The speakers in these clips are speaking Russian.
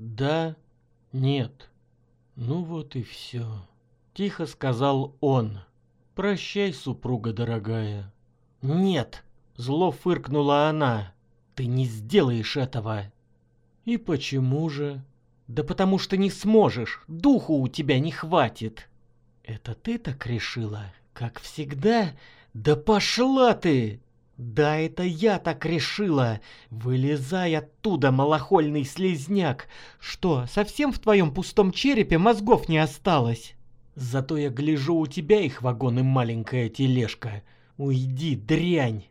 Да? Нет. Ну вот и все. Тихо сказал он. Прощай, супруга дорогая. Нет, зло фыркнула она. Ты не сделаешь этого. И почему же? Да потому что не сможешь, духу у тебя не хватит. Это ты так решила? Как всегда? Да пошла ты! Да это я так решила. Вылезай оттуда, малохольный слезняк. Что, совсем в твоем пустом черепе мозгов не осталось? Зато я гляжу у тебя их вагон и маленькая тележка. Уйди, дрянь.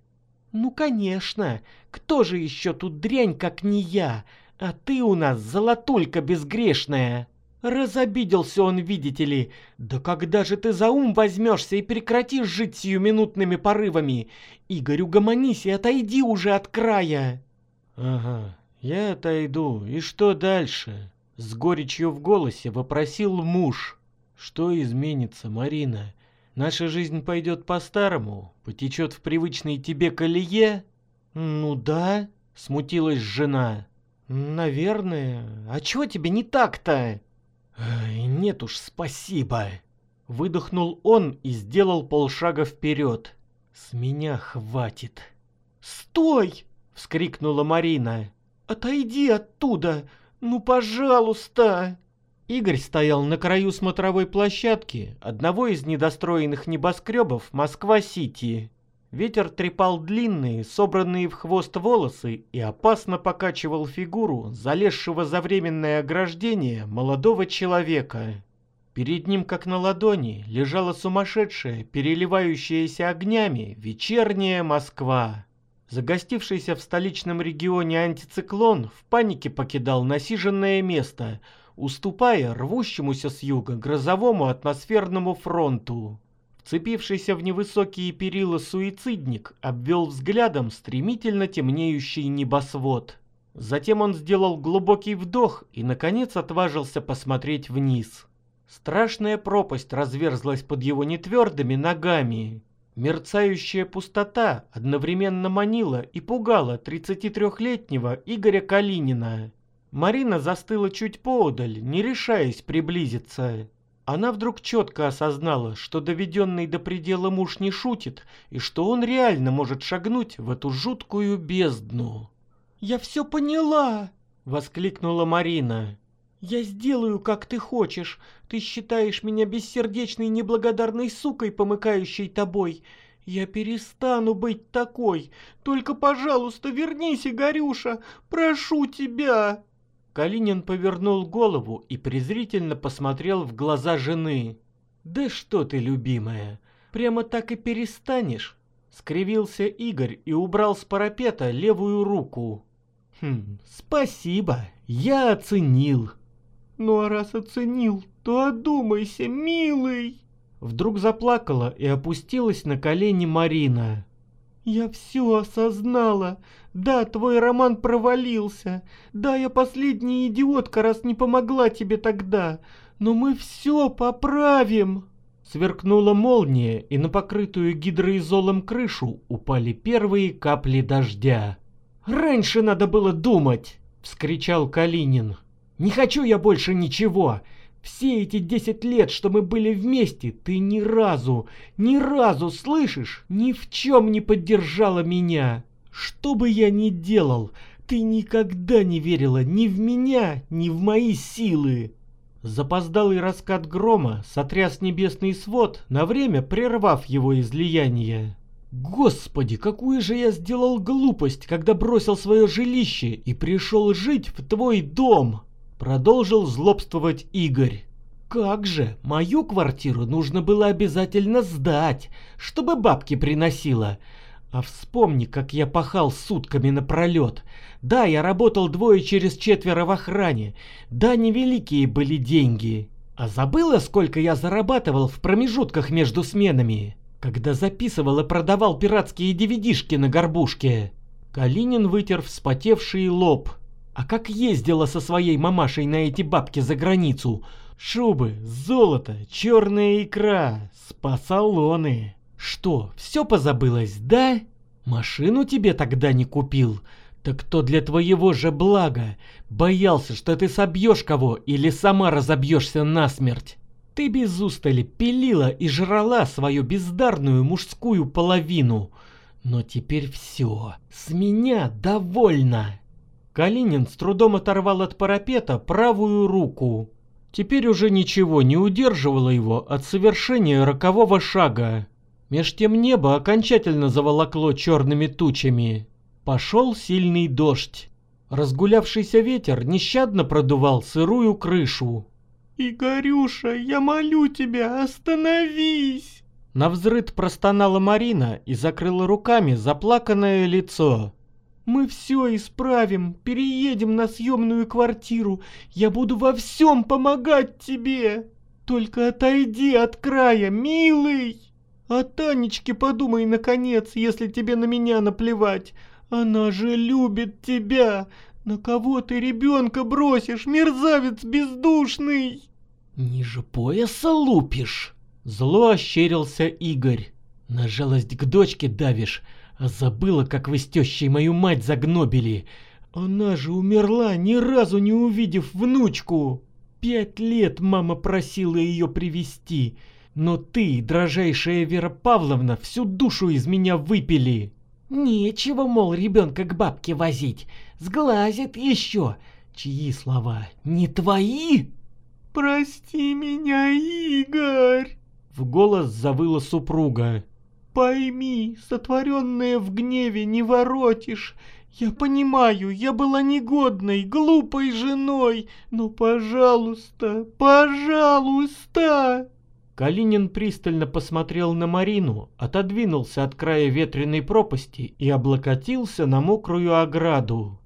Ну, конечно. Кто же еще тут дрянь, как не я? А ты у нас золотулька безгрешная. Разобиделся он, видите ли. Да когда же ты за ум возьмешься и прекратишь жить сиюминутными порывами? Игорь, угомонись и отойди уже от края. Ага, я отойду. И что дальше? С горечью в голосе вопросил муж. Что изменится, Марина? Наша жизнь пойдет по-старому, потечет в привычной тебе колее? Ну да, смутилась жена. Наверное. А чего тебе не так-то? «Нет уж, спасибо!» Выдохнул он и сделал полшага вперед. «С меня хватит!» «Стой!» — вскрикнула Марина. «Отойди оттуда! Ну, пожалуйста!» Игорь стоял на краю смотровой площадки одного из недостроенных небоскребов Москва-Сити. Ветер трепал длинные, собранные в хвост волосы и опасно покачивал фигуру, залезшего за временное ограждение молодого человека. Перед ним, как на ладони, лежала сумасшедшая, переливающаяся огнями, вечерняя Москва. Загостившийся в столичном регионе антициклон в панике покидал насиженное место, уступая рвущемуся с юга грозовому атмосферному фронту. Вцепившийся в невысокие перила суицидник обвел взглядом стремительно темнеющий небосвод. Затем он сделал глубокий вдох и, наконец, отважился посмотреть вниз. Страшная пропасть разверзлась под его нетвердыми ногами. Мерцающая пустота одновременно манила и пугала 33-летнего Игоря Калинина. Марина застыла чуть поодаль, не решаясь приблизиться. Она вдруг четко осознала, что доведенный до предела муж не шутит, и что он реально может шагнуть в эту жуткую бездну. «Я все поняла!» — воскликнула Марина. «Я сделаю, как ты хочешь. Ты считаешь меня бессердечной неблагодарной сукой, помыкающей тобой. Я перестану быть такой. Только, пожалуйста, вернись, Игорюша. Прошу тебя!» Калинин повернул голову и презрительно посмотрел в глаза жены. «Да что ты, любимая, прямо так и перестанешь?» Скривился Игорь и убрал с парапета левую руку. «Хм, спасибо, я оценил». «Ну а раз оценил, то одумайся, милый!» Вдруг заплакала и опустилась на колени Марина. «Я все осознала. Да, твой роман провалился. Да, я последняя идиотка, раз не помогла тебе тогда. Но мы все поправим!» Сверкнула молния, и на покрытую гидроизолом крышу упали первые капли дождя. «Раньше надо было думать!» — вскричал Калинин. «Не хочу я больше ничего! Все эти десять лет, что мы были вместе, ты ни разу, ни разу, слышишь, ни в чем не поддержала меня. Что бы я ни делал, ты никогда не верила ни в меня, ни в мои силы. Запоздалый раскат грома сотряс небесный свод, на время прервав его излияние. Господи, какую же я сделал глупость, когда бросил свое жилище и пришел жить в твой дом!» Продолжил злобствовать Игорь. Как же, мою квартиру нужно было обязательно сдать, чтобы бабки приносила. А вспомни, как я пахал сутками напролет. Да, я работал двое через четверо в охране. Да, невеликие были деньги. А забыла, сколько я зарабатывал в промежутках между сменами, когда записывал и продавал пиратские DVD-шки на горбушке? Калинин вытер вспотевший лоб. А как ездила со своей мамашей на эти бабки за границу? Шубы, золото, черная икра, спа-салоны. Что, все позабылось, да? Машину тебе тогда не купил? Так кто для твоего же блага боялся, что ты собьешь кого или сама разобьешься насмерть? Ты без устали пилила и жрала свою бездарную мужскую половину. Но теперь все, с меня довольно. Калинин с трудом оторвал от парапета правую руку. Теперь уже ничего не удерживало его от совершения рокового шага. Меж тем небо окончательно заволокло черными тучами. Пошел сильный дождь. Разгулявшийся ветер нещадно продувал сырую крышу. «Игорюша, я молю тебя, остановись!» Навзрыд простонала Марина и закрыла руками заплаканное лицо. «Мы все исправим, переедем на съемную квартиру. Я буду во всем помогать тебе. Только отойди от края, милый!» О Танечке подумай, наконец, если тебе на меня наплевать. Она же любит тебя. На кого ты ребенка бросишь, мерзавец бездушный? Ниже пояса лупишь. Зло ощерился Игорь. На жалость к дочке давишь, а забыла, как вы с тещей мою мать загнобили. Она же умерла, ни разу не увидев внучку. Пять лет мама просила ее привести. Но ты, дрожайшая Вера Павловна, всю душу из меня выпили. Нечего, мол, ребенка к бабке возить. Сглазит еще. Чьи слова? Не твои? Прости меня, Игорь. В голос завыла супруга. Пойми, сотворенное в гневе не воротишь. Я понимаю, я была негодной, глупой женой, но, пожалуйста, пожалуйста. Калинин пристально посмотрел на Марину, отодвинулся от края ветреной пропасти и облокотился на мокрую ограду.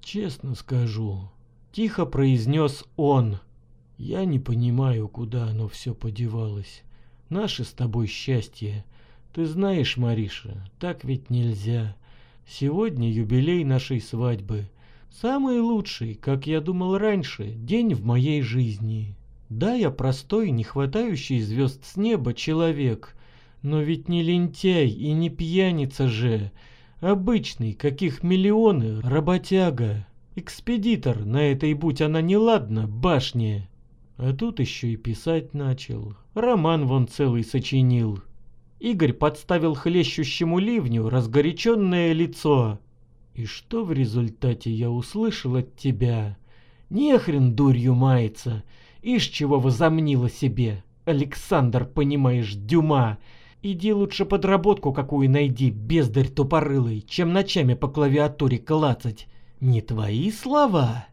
«Честно скажу», — тихо произнес он, — «я не понимаю, куда оно все подевалось. Наше с тобой счастье. Ты знаешь, Мариша, так ведь нельзя. Сегодня юбилей нашей свадьбы. Самый лучший, как я думал раньше, день в моей жизни». Да, я простой, не хватающий звезд с неба человек, но ведь не лентяй и не пьяница же. Обычный, каких миллионы, работяга. Экспедитор на этой, будь она неладна, башне. А тут еще и писать начал. Роман вон целый сочинил. Игорь подставил хлещущему ливню разгоряченное лицо. И что в результате я услышал от тебя? Нехрен дурью мается. Ишь, чего возомнила себе. Александр, понимаешь, Дюма. Иди лучше подработку какую найди, бездарь тупорылый, чем ночами по клавиатуре клацать. Не твои слова?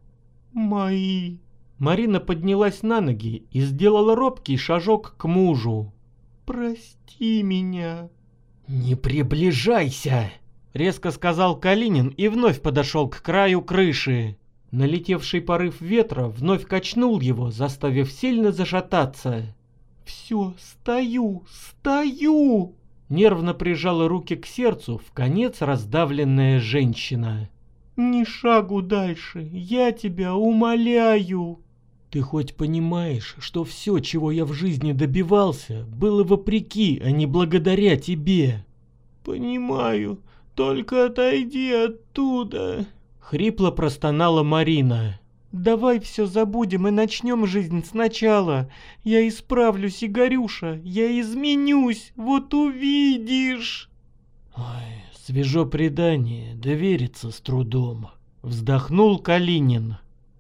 Мои. Марина поднялась на ноги и сделала робкий шажок к мужу. Прости меня. Не приближайся, резко сказал Калинин и вновь подошел к краю крыши. Налетевший порыв ветра вновь качнул его, заставив сильно зашататься. «Все, стою, стою!» Нервно прижала руки к сердцу в конец раздавленная женщина. «Ни шагу дальше, я тебя умоляю!» «Ты хоть понимаешь, что все, чего я в жизни добивался, было вопреки, а не благодаря тебе?» «Понимаю, только отойди оттуда!» Хрипло простонала Марина. «Давай все забудем и начнем жизнь сначала. Я исправлюсь, Игорюша, я изменюсь, вот увидишь!» «Ой, свежо предание, довериться с трудом», — вздохнул Калинин.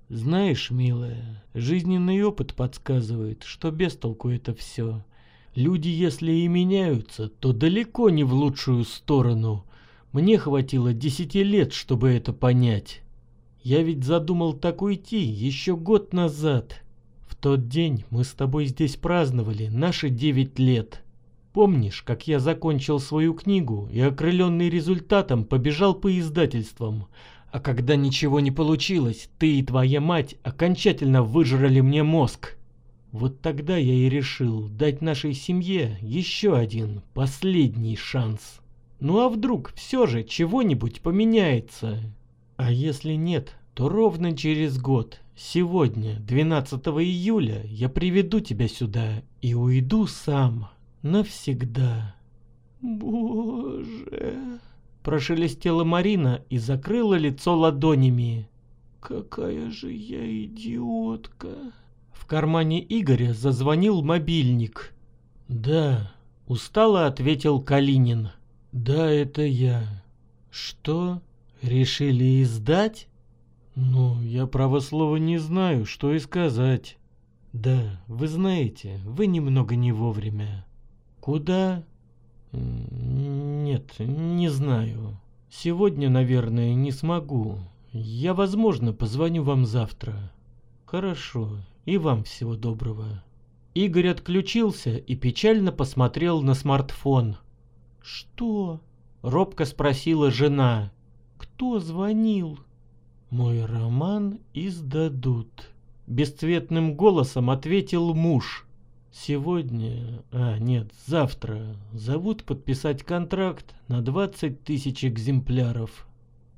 «Знаешь, милая, жизненный опыт подсказывает, что без толку это все. Люди, если и меняются, то далеко не в лучшую сторону, мне хватило десяти лет, чтобы это понять. Я ведь задумал так уйти еще год назад. В тот день мы с тобой здесь праздновали наши девять лет. Помнишь, как я закончил свою книгу и, окрыленный результатом, побежал по издательствам, а когда ничего не получилось, ты и твоя мать окончательно выжрали мне мозг. Вот тогда я и решил дать нашей семье еще один, последний шанс. Ну а вдруг все же чего-нибудь поменяется? А если нет, то ровно через год, сегодня, 12 июля, я приведу тебя сюда и уйду сам навсегда. Боже... Прошелестела Марина и закрыла лицо ладонями. Какая же я идиотка. В кармане Игоря зазвонил мобильник. «Да», — устало ответил Калинин. «Да, это я». «Что? Решили издать?» «Ну, я право слова не знаю, что и сказать». «Да, вы знаете, вы немного не вовремя». «Куда?» «Нет, не знаю. Сегодня, наверное, не смогу. Я, возможно, позвоню вам завтра». «Хорошо, и вам всего доброго». Игорь отключился и печально посмотрел на смартфон. «Что?» — робко спросила жена. «Кто звонил?» «Мой роман издадут», — бесцветным голосом ответил муж. «Сегодня, а нет, завтра, зовут подписать контракт на 20 тысяч экземпляров».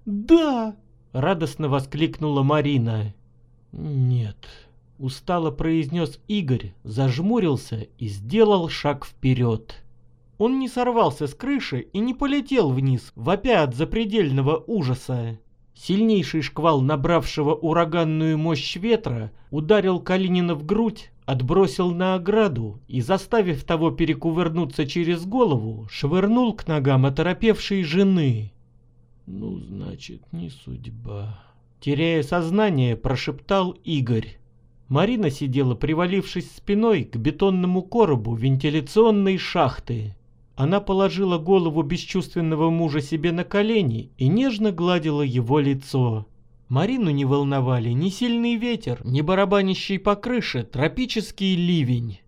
«Да!» — радостно воскликнула Марина. «Нет», — устало произнес Игорь, зажмурился и сделал шаг вперед. Он не сорвался с крыши и не полетел вниз, вопя от запредельного ужаса. Сильнейший шквал набравшего ураганную мощь ветра ударил Калинина в грудь, отбросил на ограду и, заставив того перекувырнуться через голову, швырнул к ногам оторопевшей жены. «Ну, значит, не судьба», — теряя сознание, прошептал Игорь. Марина сидела, привалившись спиной к бетонному коробу вентиляционной шахты. Она положила голову бесчувственного мужа себе на колени и нежно гладила его лицо. Марину не волновали ни сильный ветер, ни барабанящий по крыше тропический ливень.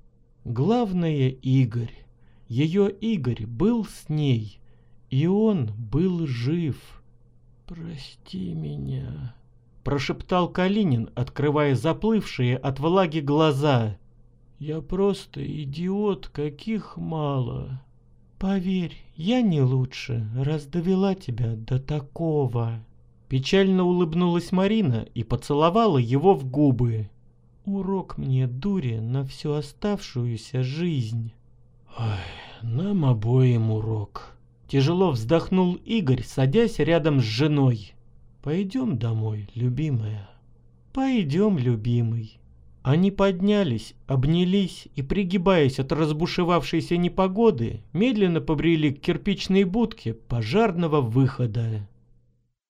Главное — Игорь. Ее Игорь был с ней, и он был жив. «Прости меня», — прошептал Калинин, открывая заплывшие от влаги глаза. «Я просто идиот, каких мало». «Поверь, я не лучше, раз довела тебя до такого». Печально улыбнулась Марина и поцеловала его в губы. «Урок мне, дури, на всю оставшуюся жизнь». «Ой, нам обоим урок». Тяжело вздохнул Игорь, садясь рядом с женой. «Пойдем домой, любимая». «Пойдем, любимый». Они поднялись, обнялись и, пригибаясь от разбушевавшейся непогоды, медленно побрели к кирпичной будке пожарного выхода.